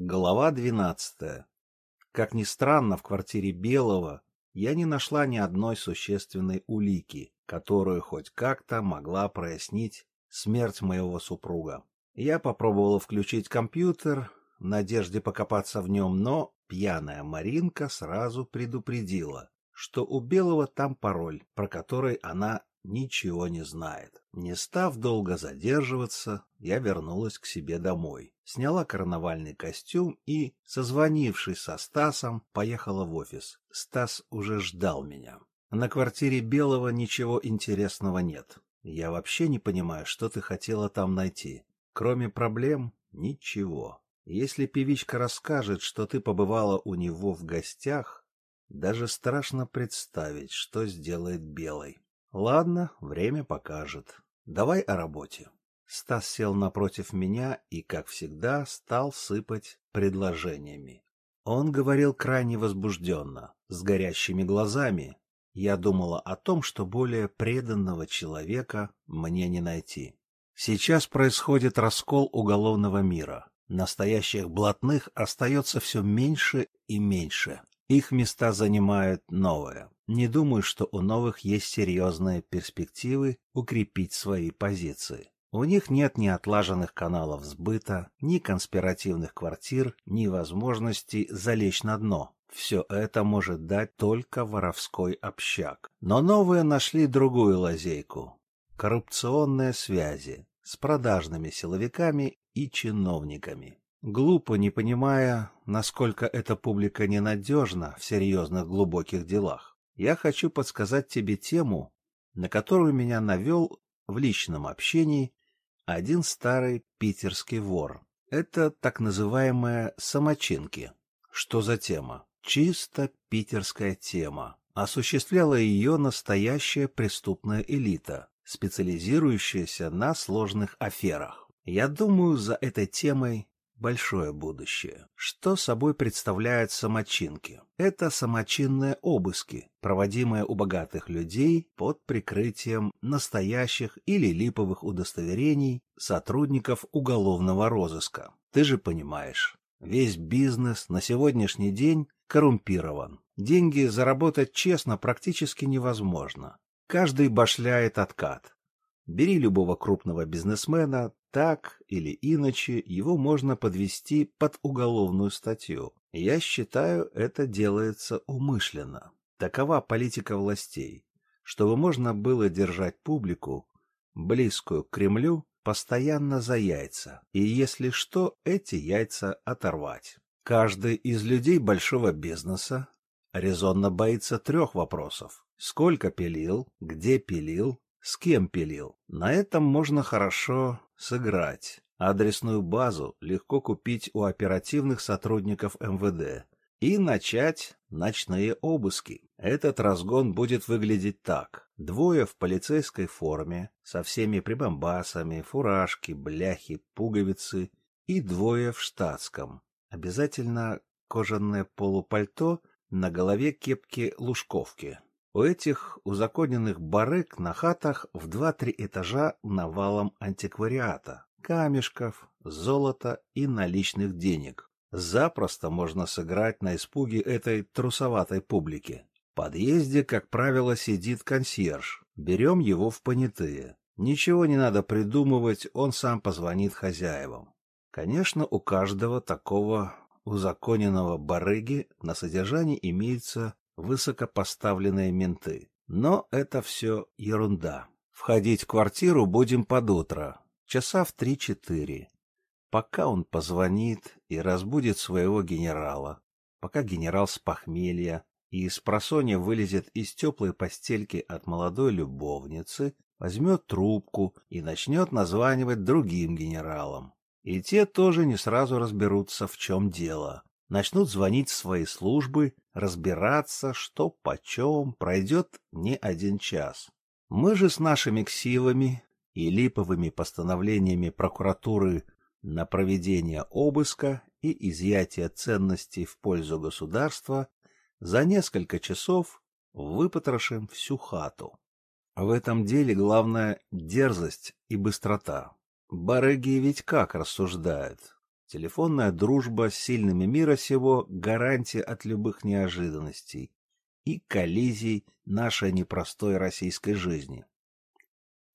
Глава двенадцатая. Как ни странно, в квартире Белого я не нашла ни одной существенной улики, которую хоть как-то могла прояснить смерть моего супруга. Я попробовала включить компьютер в надежде покопаться в нем, но пьяная Маринка сразу предупредила, что у Белого там пароль, про который она ничего не знает. Не став долго задерживаться, я вернулась к себе домой, сняла карнавальный костюм и, созвонившись со Стасом, поехала в офис. Стас уже ждал меня. На квартире Белого ничего интересного нет. Я вообще не понимаю, что ты хотела там найти. Кроме проблем, ничего. Если певичка расскажет, что ты побывала у него в гостях, даже страшно представить, что сделает Белый. Ладно, время покажет. Давай о работе. Стас сел напротив меня и, как всегда, стал сыпать предложениями. Он говорил крайне возбужденно, с горящими глазами. Я думала о том, что более преданного человека мне не найти. Сейчас происходит раскол уголовного мира. Настоящих блатных остается все меньше и меньше. Их места занимают новые. Не думаю, что у новых есть серьезные перспективы укрепить свои позиции. У них нет ни отлаженных каналов сбыта, ни конспиративных квартир, ни возможности залечь на дно. Все это может дать только воровской общак. Но новые нашли другую лазейку – коррупционные связи с продажными силовиками и чиновниками. Глупо не понимая, насколько эта публика ненадежна в серьезных глубоких делах. Я хочу подсказать тебе тему, на которую меня навел в личном общении один старый питерский вор. Это так называемые самочинки. Что за тема? Чисто питерская тема. Осуществляла ее настоящая преступная элита, специализирующаяся на сложных аферах. Я думаю, за этой темой большое будущее. Что собой представляют самочинки? Это самочинные обыски, проводимые у богатых людей под прикрытием настоящих или липовых удостоверений сотрудников уголовного розыска. Ты же понимаешь, весь бизнес на сегодняшний день коррумпирован. Деньги заработать честно практически невозможно. Каждый башляет откат. Бери любого крупного бизнесмена, так или иначе его можно подвести под уголовную статью. Я считаю, это делается умышленно. Такова политика властей, чтобы можно было держать публику, близкую к Кремлю, постоянно за яйца, и если что, эти яйца оторвать. Каждый из людей большого бизнеса резонно боится трех вопросов. Сколько пилил, где пилил, с кем пилил. На этом можно хорошо сыграть. Адресную базу легко купить у оперативных сотрудников МВД и начать ночные обыски. Этот разгон будет выглядеть так. Двое в полицейской форме, со всеми прибамбасами, фуражки, бляхи, пуговицы, и двое в штатском. Обязательно кожаное полупальто, на голове кепки-лужковки. У этих узаконенных барык на хатах в два-три этажа навалом антиквариата, камешков, золота и наличных денег. Запросто можно сыграть на испуге этой трусоватой публики. В подъезде, как правило, сидит консьерж. Берем его в понятые. Ничего не надо придумывать, он сам позвонит хозяевам. Конечно, у каждого такого узаконенного барыги на содержании имеется высокопоставленные менты. Но это все ерунда. Входить в квартиру будем под утро, часа в три-четыре. Пока он позвонит и разбудит своего генерала, пока генерал с похмелья и из просонья вылезет из теплой постельки от молодой любовницы, возьмет трубку и начнет названивать другим генералам. И те тоже не сразу разберутся, в чем дело начнут звонить в свои службы, разбираться, что почем, пройдет не один час. Мы же с нашими ксивами и липовыми постановлениями прокуратуры на проведение обыска и изъятие ценностей в пользу государства за несколько часов выпотрошим всю хату. В этом деле главное дерзость и быстрота. Барыги ведь как рассуждают? Телефонная дружба с сильными мира сего — гарантия от любых неожиданностей и коллизий нашей непростой российской жизни.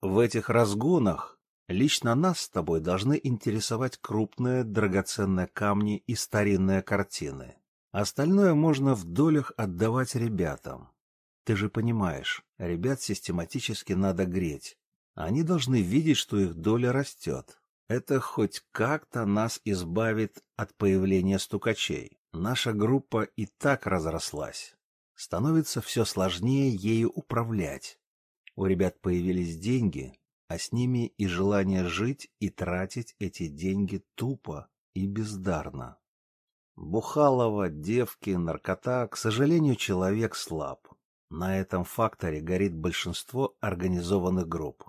В этих разгонах лично нас с тобой должны интересовать крупные драгоценные камни и старинные картины. Остальное можно в долях отдавать ребятам. Ты же понимаешь, ребят систематически надо греть. Они должны видеть, что их доля растет. Это хоть как-то нас избавит от появления стукачей. Наша группа и так разрослась. Становится все сложнее ею управлять. У ребят появились деньги, а с ними и желание жить и тратить эти деньги тупо и бездарно. Бухалова, девки, наркота, к сожалению, человек слаб. На этом факторе горит большинство организованных групп.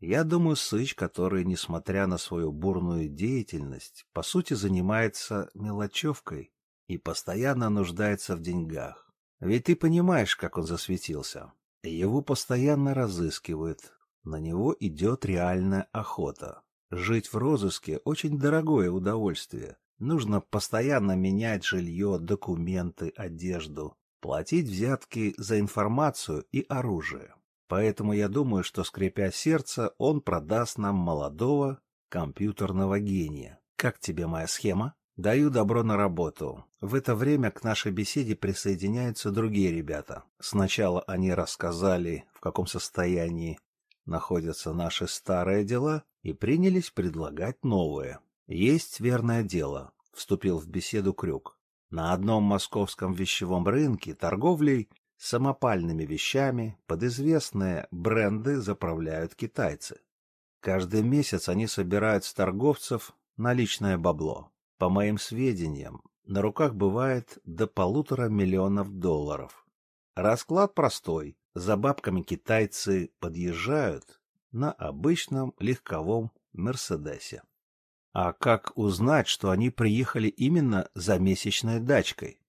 Я думаю, Сыч, который, несмотря на свою бурную деятельность, по сути занимается мелочевкой и постоянно нуждается в деньгах. Ведь ты понимаешь, как он засветился. Его постоянно разыскивают. На него идет реальная охота. Жить в розыске – очень дорогое удовольствие. Нужно постоянно менять жилье, документы, одежду, платить взятки за информацию и оружие. Поэтому я думаю, что, скрипя сердце, он продаст нам молодого компьютерного гения. Как тебе моя схема? Даю добро на работу. В это время к нашей беседе присоединяются другие ребята. Сначала они рассказали, в каком состоянии находятся наши старые дела, и принялись предлагать новые. Есть верное дело, вступил в беседу Крюк. На одном московском вещевом рынке торговлей самопальными вещами под известные бренды заправляют китайцы. Каждый месяц они собирают с торговцев наличное бабло. По моим сведениям, на руках бывает до полутора миллионов долларов. Расклад простой. За бабками китайцы подъезжают на обычном легковом «Мерседесе». А как узнать, что они приехали именно за месячной дачкой?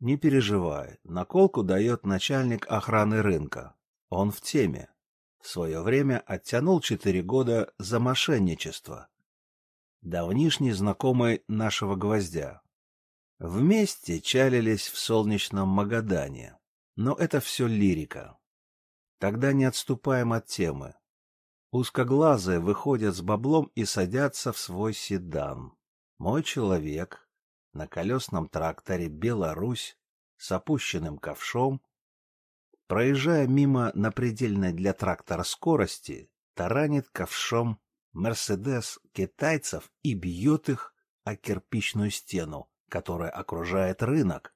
Не переживай, наколку дает начальник охраны рынка. Он в теме. В свое время оттянул четыре года за мошенничество давнишний знакомый нашего гвоздя. Вместе чалились в солнечном Магадане, но это все лирика. Тогда не отступаем от темы. Узкоглазые выходят с баблом и садятся в свой седан. Мой человек на колесном тракторе «Беларусь» с опущенным ковшом, проезжая мимо на предельной для трактора скорости, таранит ковшом Мерседес китайцев и бьет их о кирпичную стену, которая окружает рынок.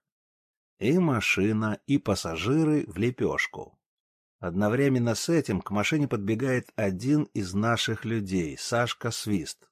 И машина, и пассажиры в лепешку. Одновременно с этим к машине подбегает один из наших людей, Сашка Свист.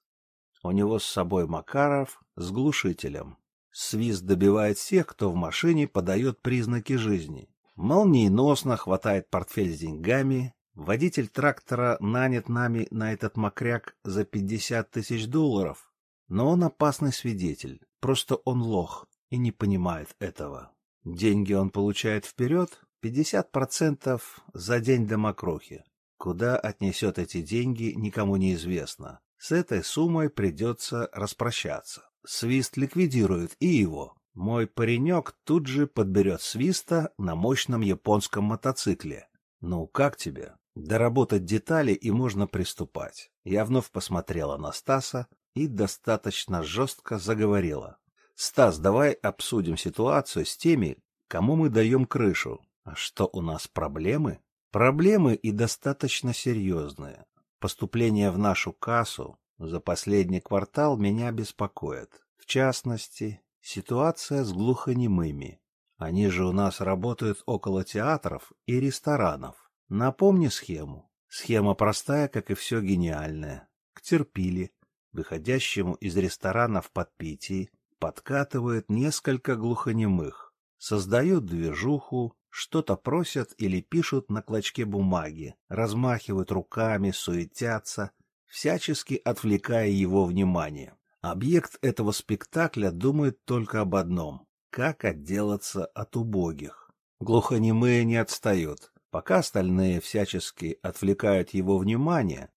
У него с собой Макаров с глушителем. Свист добивает всех, кто в машине подает признаки жизни. Молниеносно хватает портфель с деньгами, Водитель трактора нанят нами на этот мокряк за пятьдесят тысяч долларов, но он опасный свидетель, просто он лох и не понимает этого. Деньги он получает вперед, пятьдесят процентов за день до мокрухи. Куда отнесет эти деньги, никому не известно. С этой суммой придется распрощаться. Свист ликвидирует и его. Мой паренек тут же подберет свиста на мощном японском мотоцикле. Ну, как тебе? Доработать детали и можно приступать. Я вновь посмотрела на Стаса и достаточно жестко заговорила. «Стас, давай обсудим ситуацию с теми, кому мы даем крышу. А что у нас проблемы?» «Проблемы и достаточно серьезные. Поступление в нашу кассу за последний квартал меня беспокоит. В частности, ситуация с глухонемыми. Они же у нас работают около театров и ресторанов. Напомни схему. Схема простая, как и все гениальное. К терпили, выходящему из ресторана в подпитии, подкатывают несколько глухонемых, создают движуху, что-то просят или пишут на клочке бумаги, размахивают руками, суетятся, всячески отвлекая его внимание. Объект этого спектакля думает только об одном — как отделаться от убогих. Глухонемые не отстают. Пока остальные всячески отвлекают его внимание,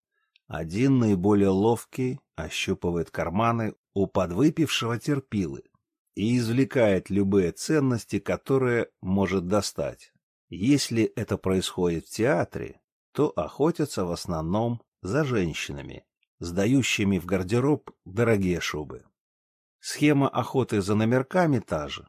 один наиболее ловкий ощупывает карманы у подвыпившего терпилы и извлекает любые ценности, которые может достать. Если это происходит в театре, то охотятся в основном за женщинами, сдающими в гардероб дорогие шубы. Схема охоты за номерками та же.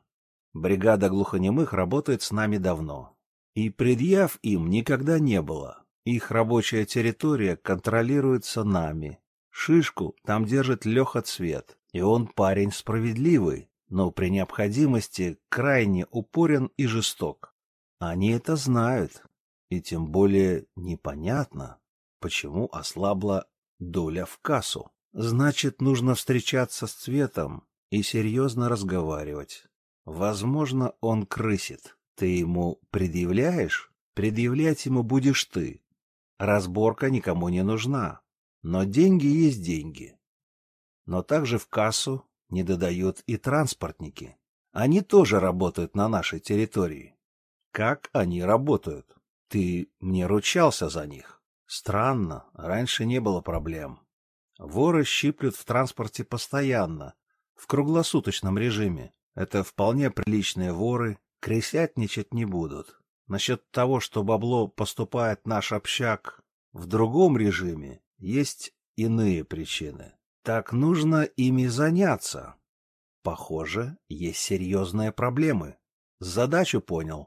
Бригада глухонемых работает с нами давно. И предъяв им никогда не было. Их рабочая территория контролируется нами. Шишку там держит Леха Цвет, и он парень справедливый, но при необходимости крайне упорен и жесток. Они это знают, и тем более непонятно, почему ослабла доля в кассу. Значит, нужно встречаться с Цветом и серьезно разговаривать. Возможно, он крысит. Ты ему предъявляешь? Предъявлять ему будешь ты. Разборка никому не нужна. Но деньги есть деньги. Но также в кассу не додают и транспортники. Они тоже работают на нашей территории. Как они работают? Ты мне ручался за них. Странно, раньше не было проблем. Воры щиплют в транспорте постоянно, в круглосуточном режиме. Это вполне приличные воры, кресятничать не будут. Насчет того, что бабло поступает наш общак в другом режиме, есть иные причины. Так нужно ими заняться. Похоже, есть серьезные проблемы. Задачу понял.